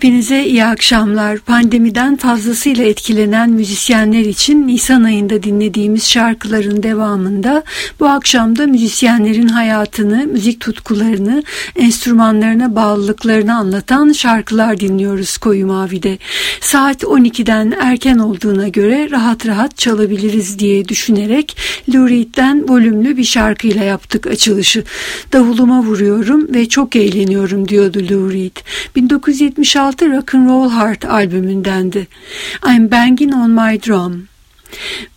Hepinize iyi akşamlar. Pandemiden fazlasıyla etkilenen müzisyenler için Nisan ayında dinlediğimiz şarkıların devamında bu akşam da müzisyenlerin hayatını, müzik tutkularını, enstrümanlarına bağlılıklarını anlatan şarkılar dinliyoruz Koyu Mavi'de. Saat 12'den erken olduğuna göre rahat rahat çalabiliriz diye düşünerek Lou Reed'den volümlü bir şarkıyla yaptık açılışı. Davuluma vuruyorum ve çok eğleniyorum diyordu Lou Reed. 1976 2006 Rock and Roll Heart albümündendi. I'm Banging on My Drum.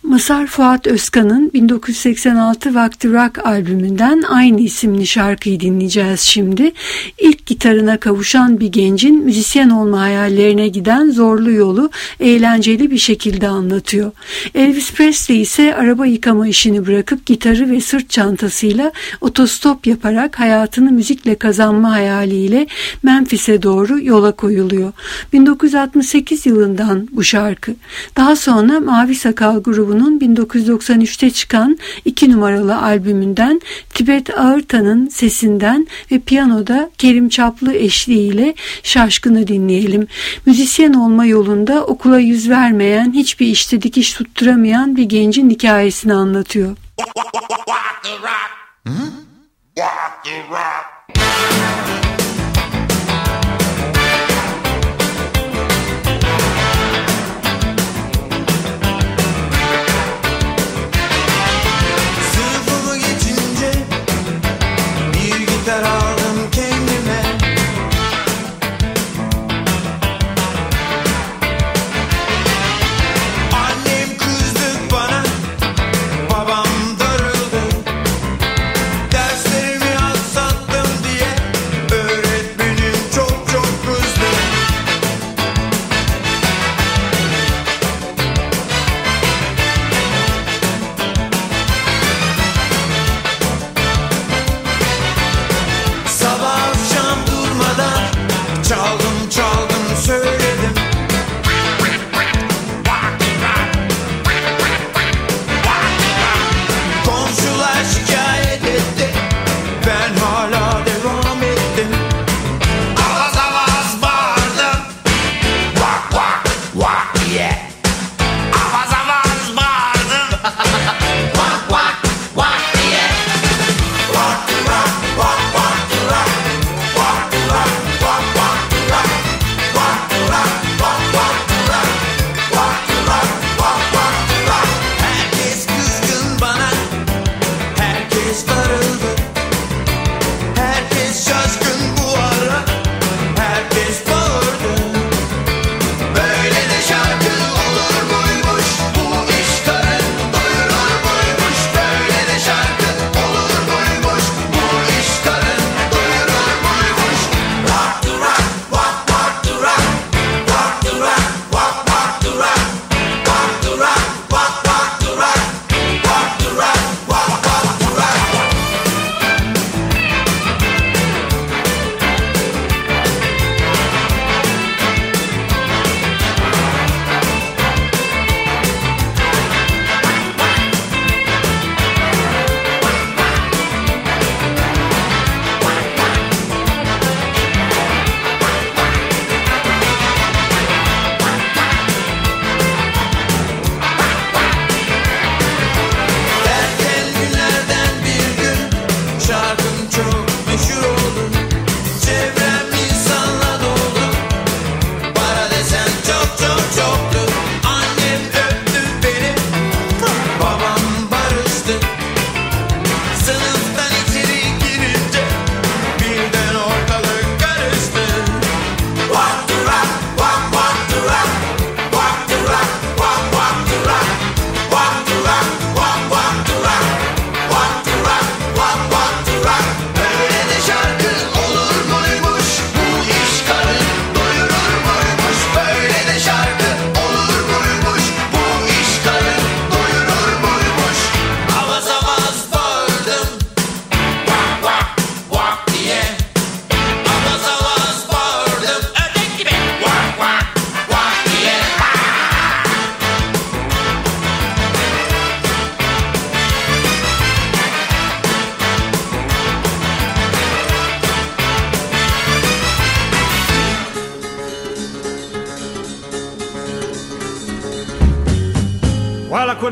Masar Fuat Özkan'ın 1986 Vakti Rock albümünden aynı isimli şarkıyı dinleyeceğiz şimdi. İlk gitarına kavuşan bir gencin müzisyen olma hayallerine giden zorlu yolu eğlenceli bir şekilde anlatıyor. Elvis Presley ise araba yıkama işini bırakıp gitarı ve sırt çantasıyla otostop yaparak hayatını müzikle kazanma hayaliyle Memphis'e doğru yola koyuluyor. 1968 yılından bu şarkı. Daha sonra Mavi Sakal grubunun grubunun 1993'te çıkan iki numaralı albümünden Tibet Ağırtan'ın sesinden ve piyanoda Kerim Çaplı eşliğiyle Şaşkın'ı dinleyelim. Müzisyen olma yolunda okula yüz vermeyen, hiçbir işte dikiş tutturamayan bir gencin hikayesini anlatıyor. Walk the rock. Walk the rock.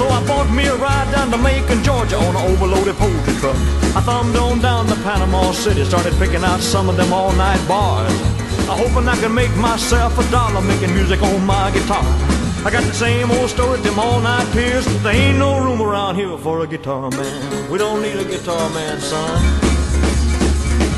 So I bought me a ride down to Macon, Georgia on an overloaded poultry truck. I thumbed on down to Panama City, started picking out some of them all-night bars. I hoping I could make myself a dollar making music on my guitar. I got the same old story, them all night peers. There ain't no room around here for a guitar man. We don't need a guitar man, son.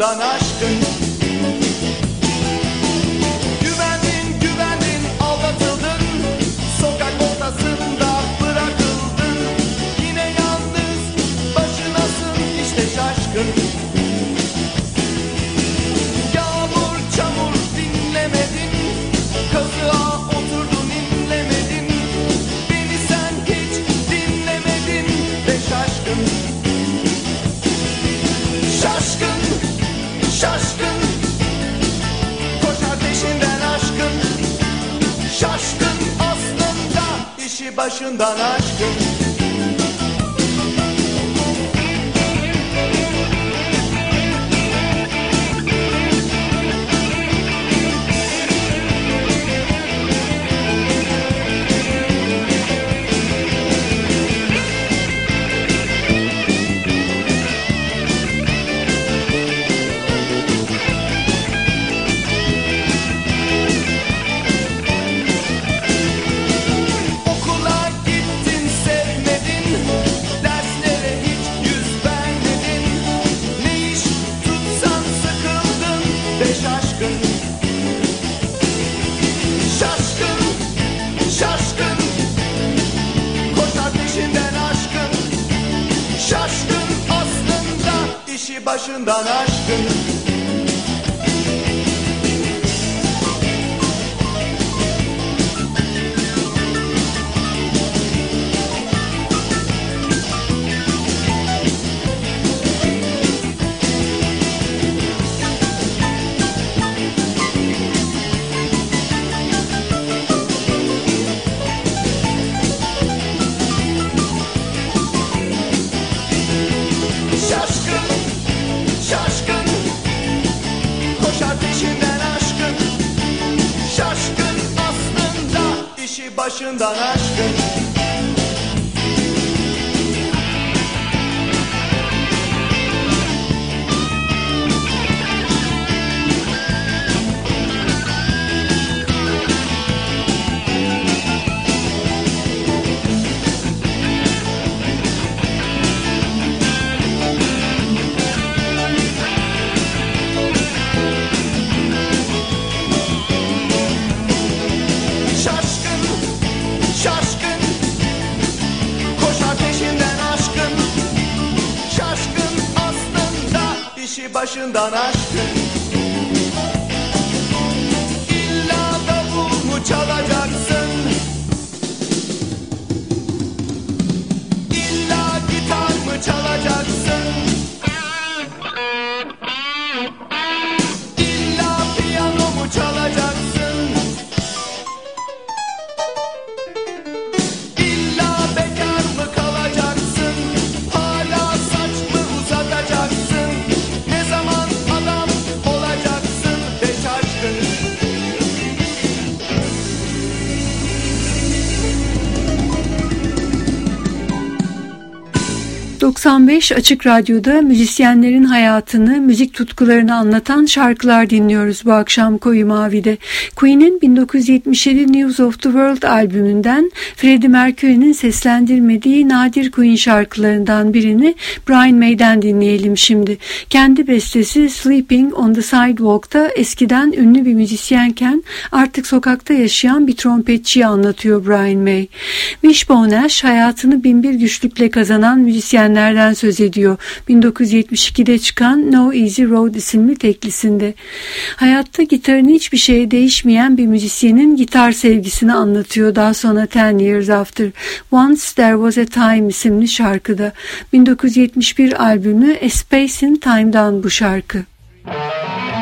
Bundan aşağı işi başından aşkın. İlla davul mu çalacaksın 95 Açık Radyo'da müzisyenlerin hayatını, müzik tutkularını anlatan şarkılar dinliyoruz bu akşam Koyu Mavi'de. Queen'in 1977 News of the World albümünden Freddie Mercury'nin seslendirmediği nadir Queen şarkılarından birini Brian May'den dinleyelim şimdi. Kendi bestesi Sleeping on the Sidewalk'ta eskiden ünlü bir müzisyenken artık sokakta yaşayan bir trompetçiyi anlatıyor Brian May. Wishbone Ash hayatını binbir güçlükle kazanan müzisyenlerden söz ediyor. 1972'de çıkan No Easy Road isimli teklisinde. Hayatta gitarın hiçbir şeye değişmeyen bir müzisyenin gitar sevgisini anlatıyor daha sonra Ten Years After. Once There Was a Time isimli şarkıda. 1971 albümü A Space in Time'dan bu şarkı. I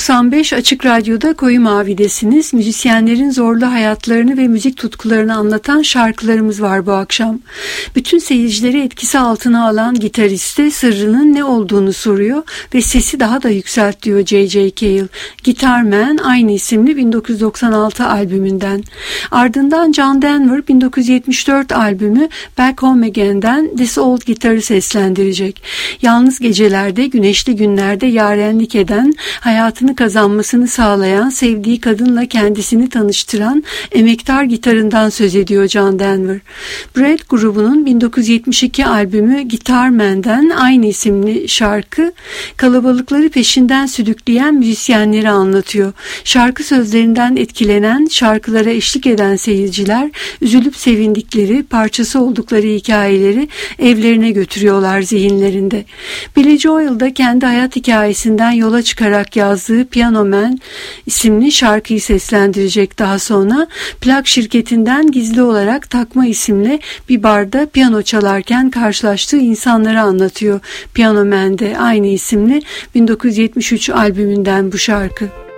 95 Açık Radyo'da Koyu Mavi'desiniz. Müzisyenlerin zorlu hayatlarını ve müzik tutkularını anlatan şarkılarımız var bu akşam. Bütün seyircileri etkisi altına alan gitariste sırrının ne olduğunu soruyor ve sesi daha da yükselt diyor J.J. Cale. Guitar Man aynı isimli 1996 albümünden. Ardından John Denver 1974 albümü Back Home Again'den This Old Guitar'ı seslendirecek. Yalnız gecelerde, güneşli günlerde yarenlik eden, hayatını kazanmasını sağlayan, sevdiği kadınla kendisini tanıştıran emektar gitarından söz ediyor John Denver. Brad grubunun 1972 albümü Guitar Man'den aynı isimli şarkı kalabalıkları peşinden sürükleyen müzisyenleri anlatıyor. Şarkı sözlerinden etkilenen, şarkılara eşlik eden seyirciler üzülüp sevindikleri, parçası oldukları hikayeleri evlerine götürüyorlar zihinlerinde. Billy Joel da kendi hayat hikayesinden yola çıkarak yazdığı Man isimli şarkıyı seslendirecek daha sonra. Plak şirketinden gizli olarak takma isimle bir barda piyano çalarken karşılaştığı insanları anlatıyor. Piano Man'de aynı isimli 1973 albümünden bu şarkı.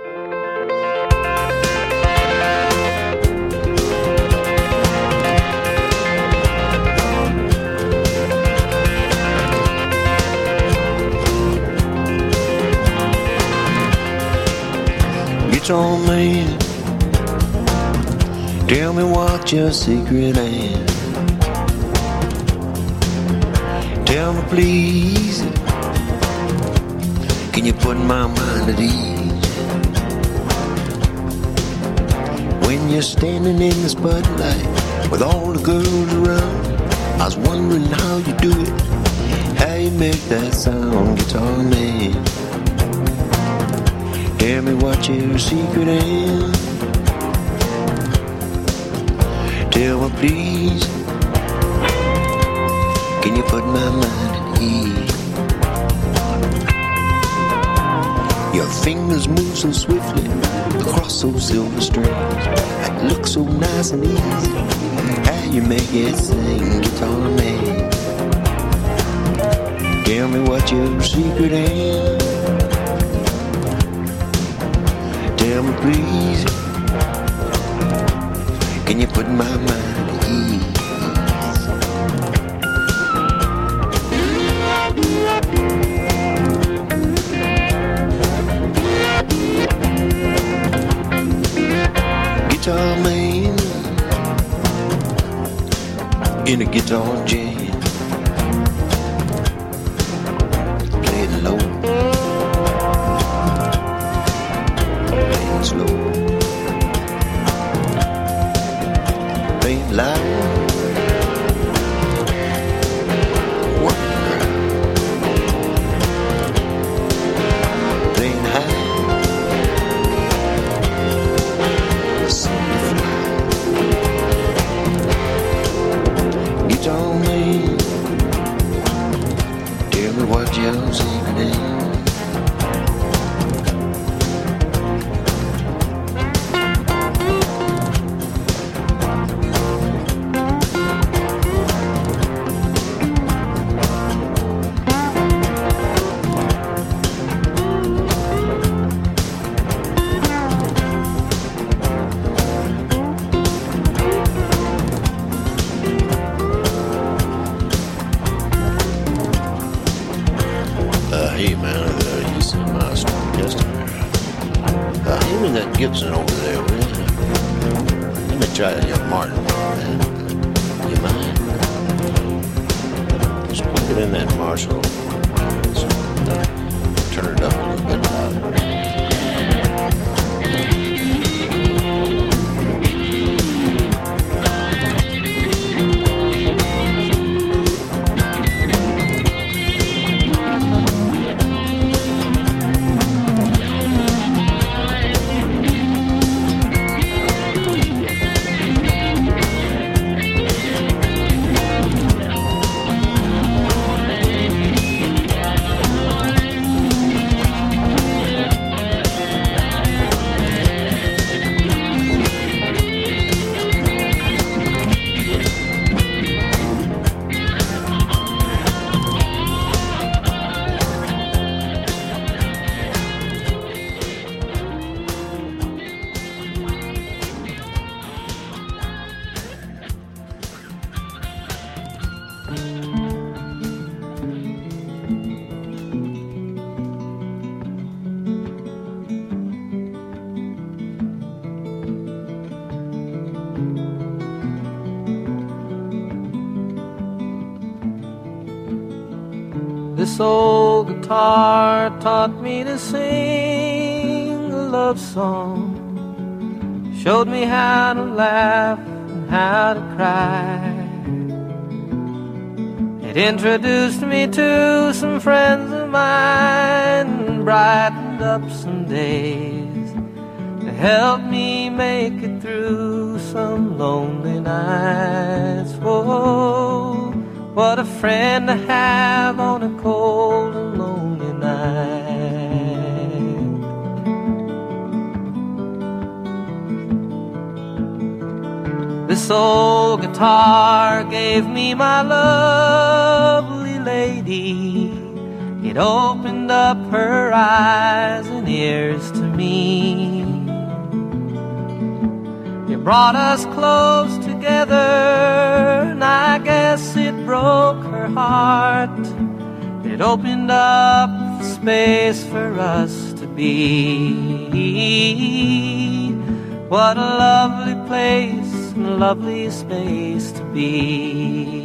Guitar man, tell me what your secret is. Tell me please, can you put my mind at ease? When you're standing in the spotlight with all the girls around, I was wondering how you do it, how you make that sound, guitar man. Tell me what your secret is. Tell me please, can you put my mind at ease? Your fingers move so swiftly across those silver strings. It looks so nice and easy. How you make it sing, guitar man? Tell me what your secret is. Tell me please. Can you put my mind at ease? Guitar man in a guitar jam. This old guitar taught me to sing a love song, showed me how to laugh and how to cry. It introduced me to some friends of mine and brightened up some days to help me make it through some lonely nights. Whoa, what a friend to have on a cold and lonely night. This old guitar gave me my lovely lady. It opened up her eyes and ears to me. It brought us close together, and I guess broke her heart. It opened up space for us to be. What a lovely place and lovely space to be.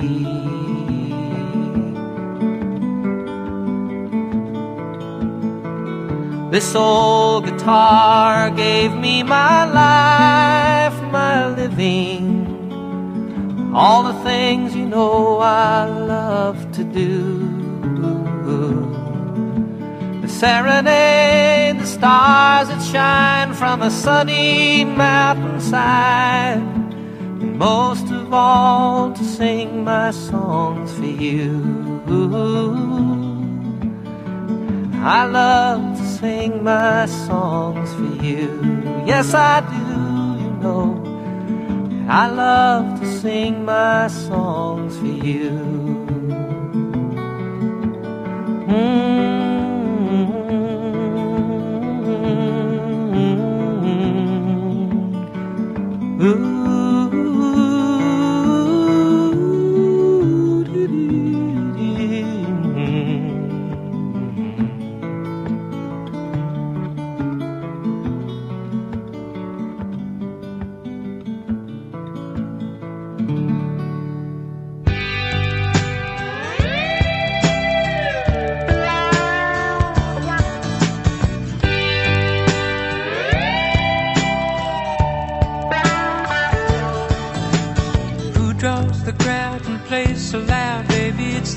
This old guitar gave me my life, my living. All the things you know I love to do. The serenade, the stars that shine from a sunny mountainside. And most of all, to sing my songs for you. I love to sing my songs for you. Yes, I do, you know. I love to sing my songs for you. Mm-hmm. Ooh,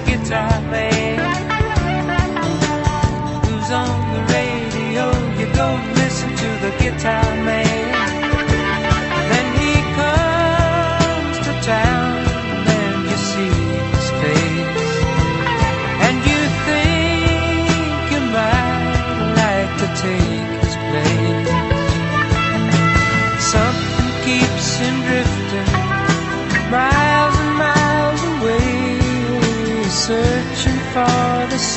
Guitar man. Who's on the radio? You go listen to the guitar man.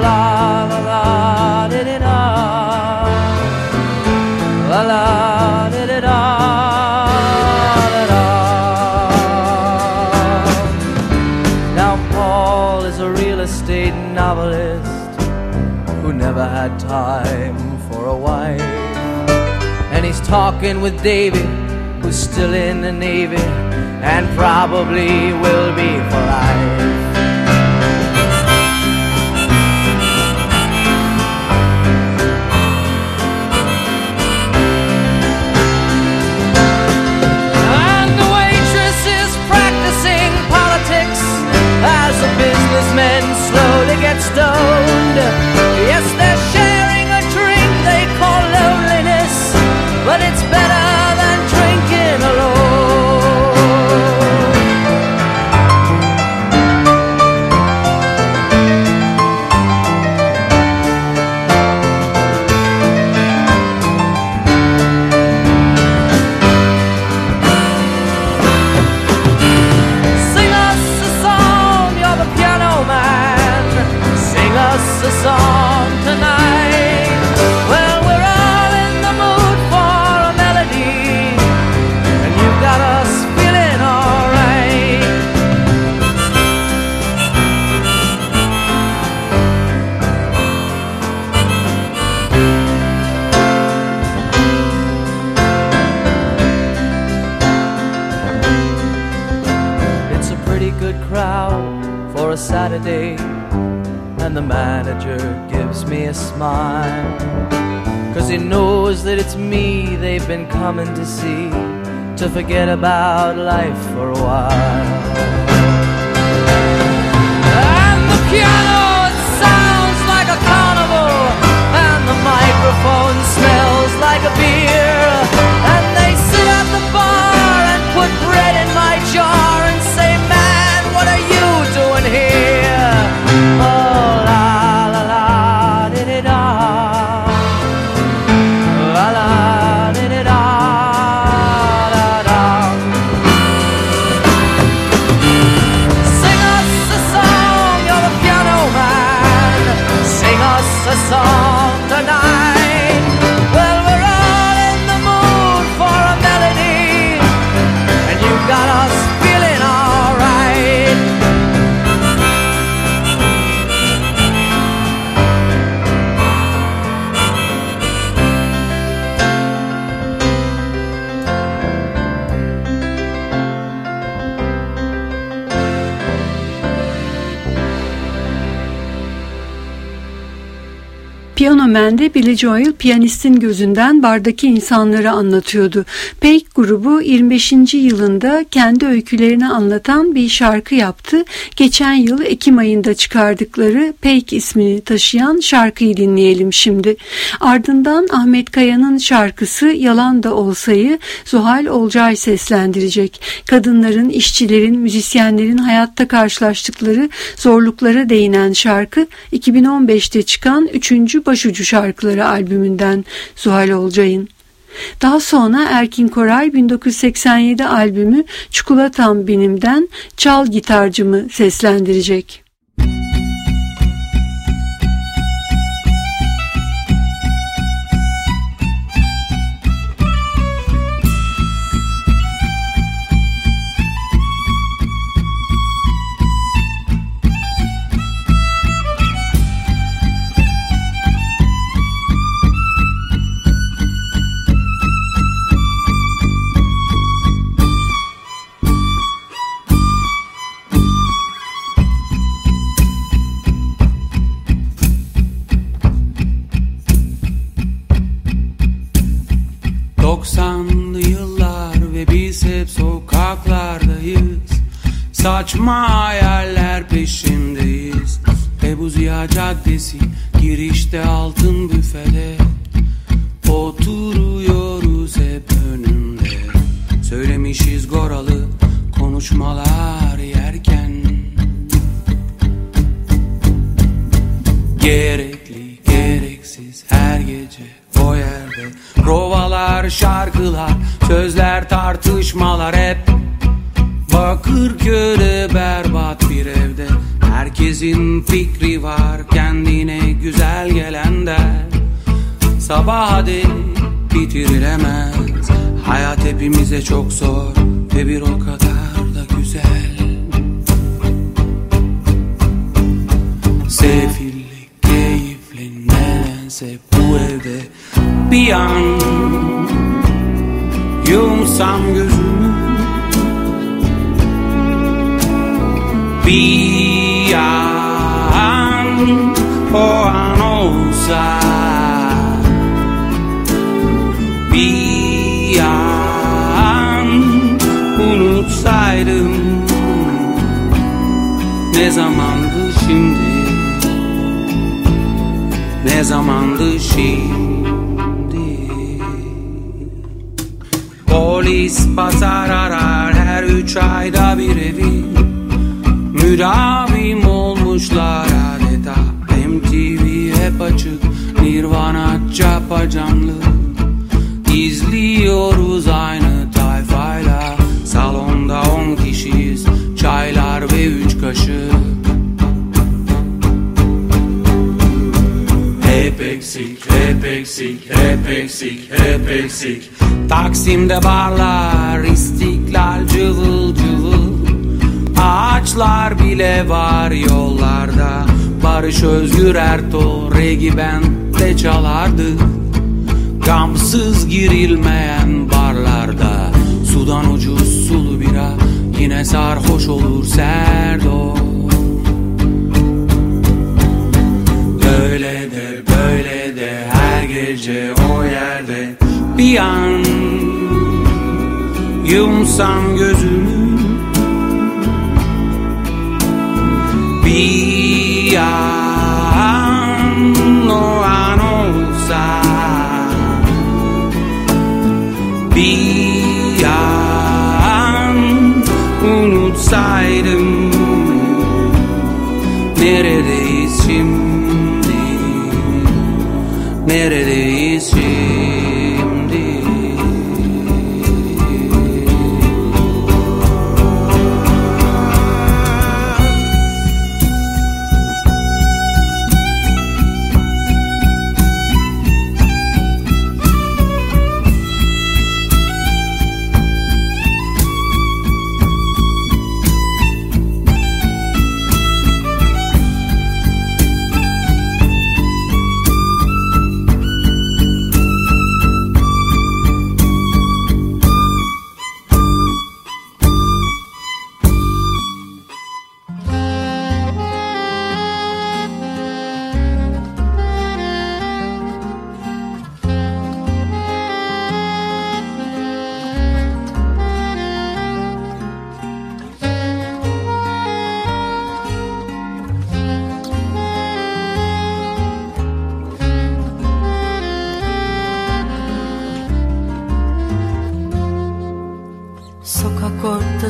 La la la, did it La la, did it Now, Paul is a real estate novelist who never had time for a wife. And he's talking with David, who's still in the Navy and probably will be for life. Piano Man'de Billy Joel piyanistin gözünden bardaki insanları anlatıyordu. Peik grubu 25. yılında kendi öykülerini anlatan bir şarkı yaptı. Geçen yıl Ekim ayında çıkardıkları Peik ismini taşıyan şarkıyı dinleyelim şimdi. Ardından Ahmet Kaya'nın şarkısı Yalan da Olsa'yı Zuhal Olcay seslendirecek. Kadınların, işçilerin, müzisyenlerin hayatta karşılaştıkları zorluklara değinen şarkı 2015'te çıkan 3. Başucu Şarkıları albümünden Zuhal Olcay'ın. Daha sonra Erkin Koray 1987 albümü Çikolatam Benim'den Çal Gitarcımı seslendirecek. Saçma hayaller peşindeyiz. Ebu Ziya Caddesi girişte altın büfede. Oturuyoruz hep önünde Söylemişiz goralı konuşmalar yerken. Gerekli gereksiz her gece o yerde. Provalar, şarkılar, sözler, tartışmalar hep Bakırköy'de berbat bir evde. Herkesin fikri var kendine güzel gelen der Sabaha dek bitirilemez. Hayat hepimize çok zor ve bir o kadar da güzel. Sefillik, keyifli nedense bu evde bir an Yumsam gözümü Olsa Bir an unutsaydım Ne zamandı şimdi? Ne zamandı şimdi? Polis pazar arar her üç ayda bir evi Müdavim olmuşlar adeta. MTV hep açık Nirvana capacanlı İzliyoruz aynı tayfayla. Salonda on kişiyiz Çaylar ve üç kaşık. Hep eksik, hep eksik, hep eksik, hep eksik. Taksim'de barlar, istiklal cıvıl cıvıl Ağaçlar bile var yollarda. Barış Özgür Ertuğ, Regi ben de çalardı. Gamsız girilmeyen barlarda. Sudan ucuz sulu bira Yine sarhoş olur Serdo Öyle de böyle de her gece o yerde. Bir an yumsam gözümü Dia.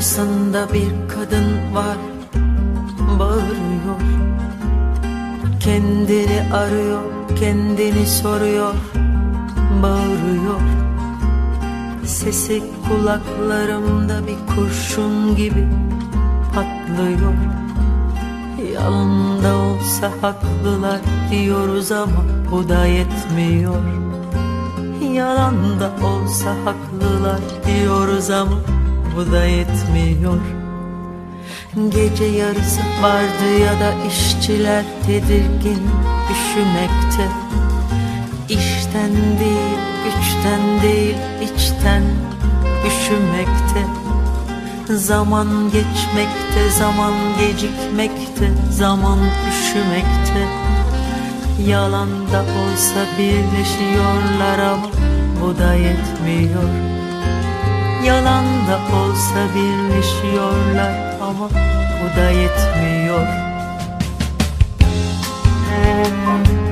Ortasında bir kadın var Bağırıyor. Kendini arıyor Kendini soruyor Bağırıyor. Sesi kulaklarımda bir kurşun gibi patlıyor. Yalan olsa haklılar diyoruz ama bu da yetmiyor. Yalan olsa haklılar diyoruz ama bu da yetmiyor. Gece yarısı vardı ya da işçiler tedirgin üşümekte. İşten değil, güçten değil, içten üşümekte. Zaman geçmekte, zaman gecikmekte, zaman üşümekte. Yalan da olsa birleşiyorlar ama bu da yetmiyor Yalan da olsa birleşiyorlar ama bu da yetmiyor. Gece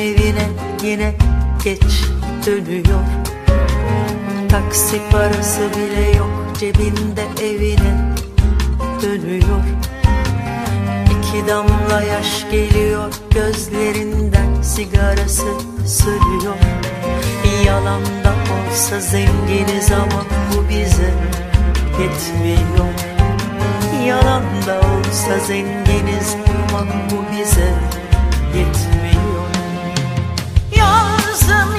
evine yine geç dönüyor. Taksi parası bile yok cebinde evine dönüyor. İki damla yaş geliyor gözlerinden sigarası sürüyor Yalan da olsa zenginiz ama bu bize yetmiyor. Yalan da olsa zenginiz ama bu bize yetmiyor some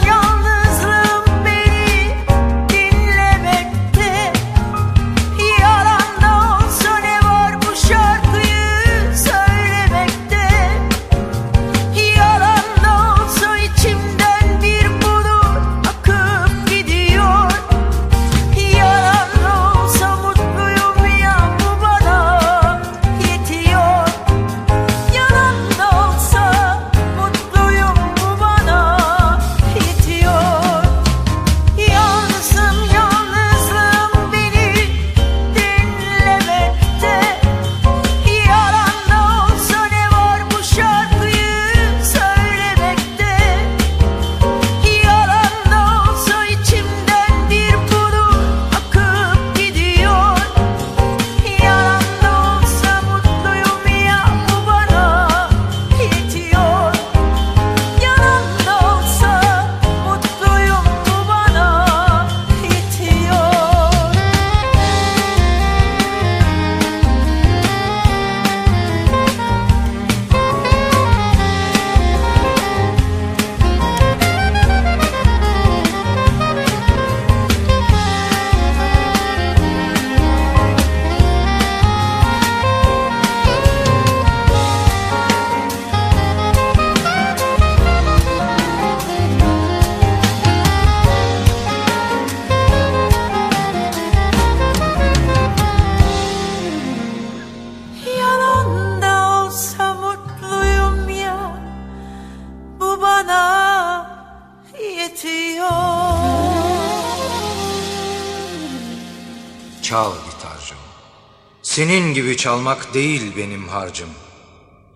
Senin gibi çalmak değil benim harcım.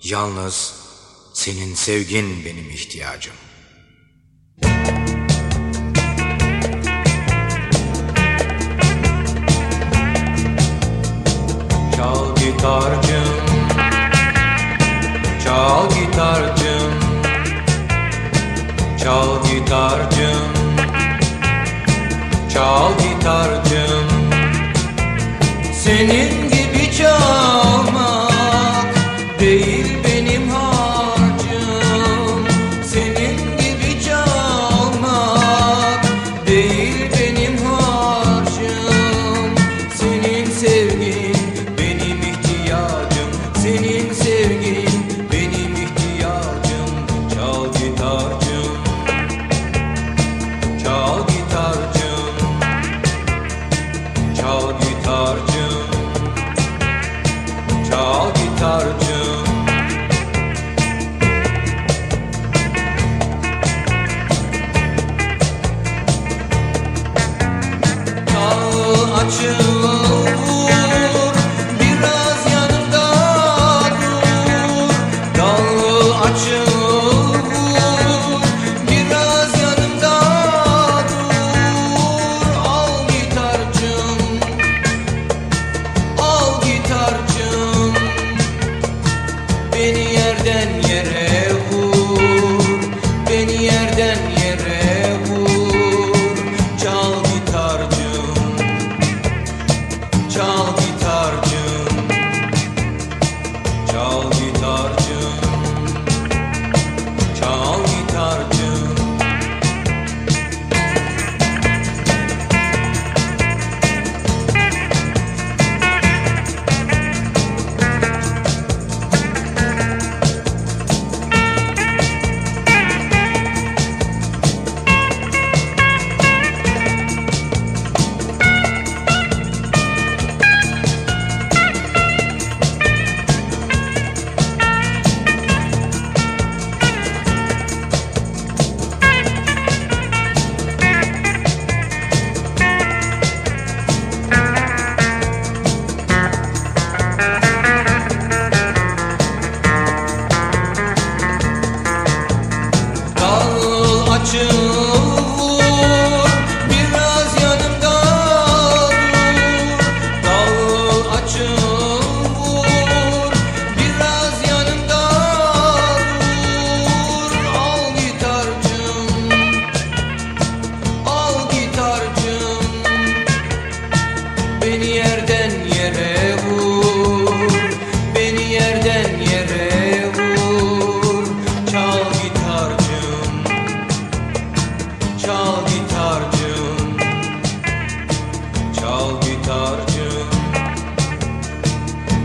Yalnız senin sevgin benim ihtiyacım. Çal gitarcım. Çal gitarcım. Çal gitarcım. Çal gitarcım. Senin Show olmaz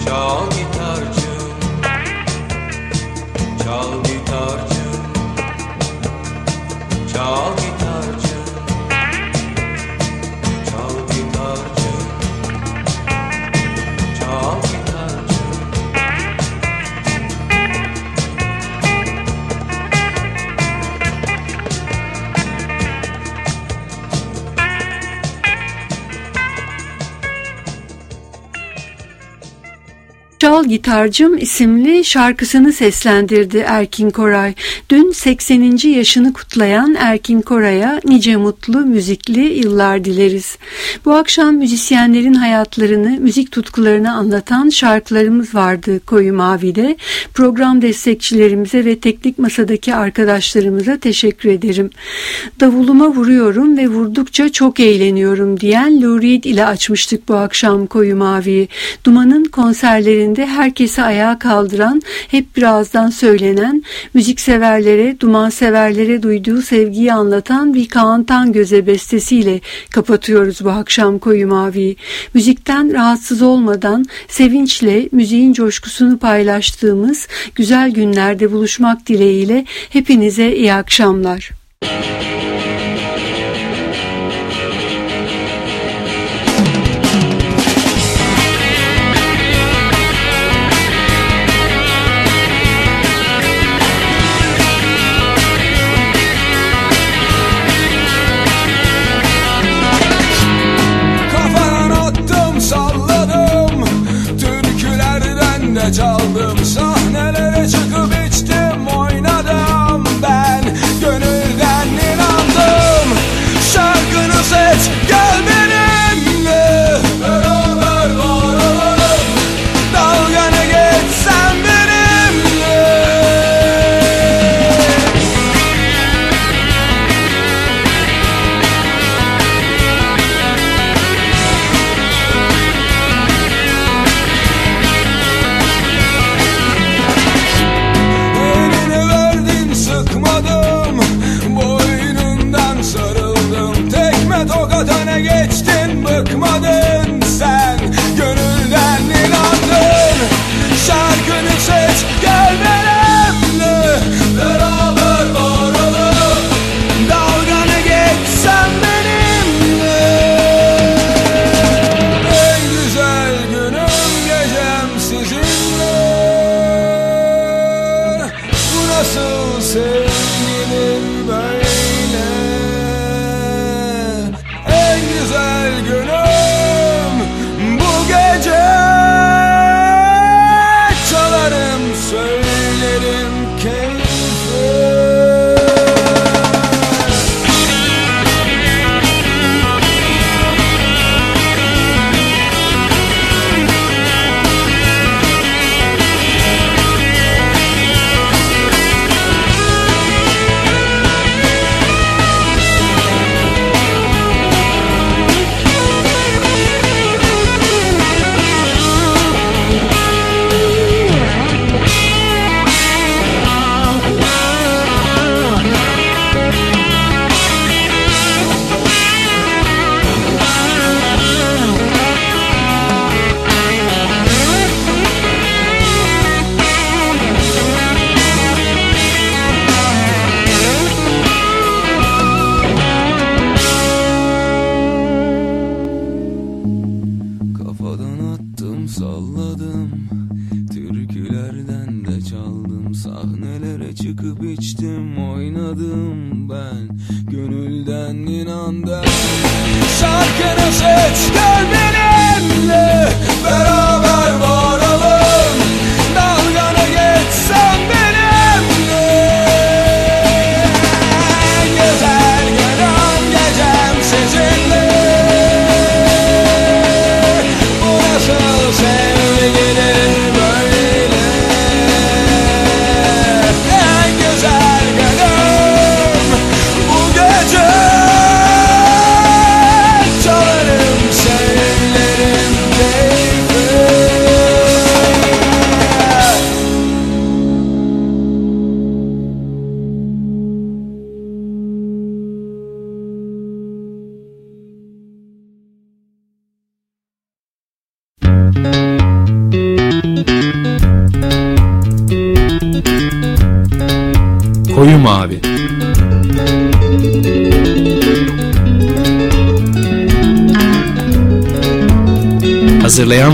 dog. Gitarcım isimli şarkısını seslendirdi Erkin Koray. Dün 80. yaşını kutlayan Erkin Koray'a nice mutlu müzikli yıllar dileriz. Bu akşam müzisyenlerin hayatlarını, müzik tutkularını anlatan şarkılarımız vardı Koyu Mavi'de. Program destekçilerimize ve teknik masadaki arkadaşlarımıza teşekkür ederim. Davuluma vuruyorum ve vurdukça çok eğleniyorum diyen Lou Reed ile açmıştık bu akşam Koyu Mavi'yi. Duman'ın konserlerinde herkesi ayağa kaldıran, hep birazdan söylenen, müzikseverlere, duman severlere duyduğu sevgiyi anlatan bir Kaan Tangöze bestesiyle kapatıyoruz bu akşam Koyu Mavi'yi. Müzikten rahatsız olmadan, sevinçle müziğin coşkusunu paylaştığımız güzel günlerde buluşmak dileğiyle hepinize iyi akşamlar. Kafadan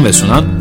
Hazırlayan ve sunan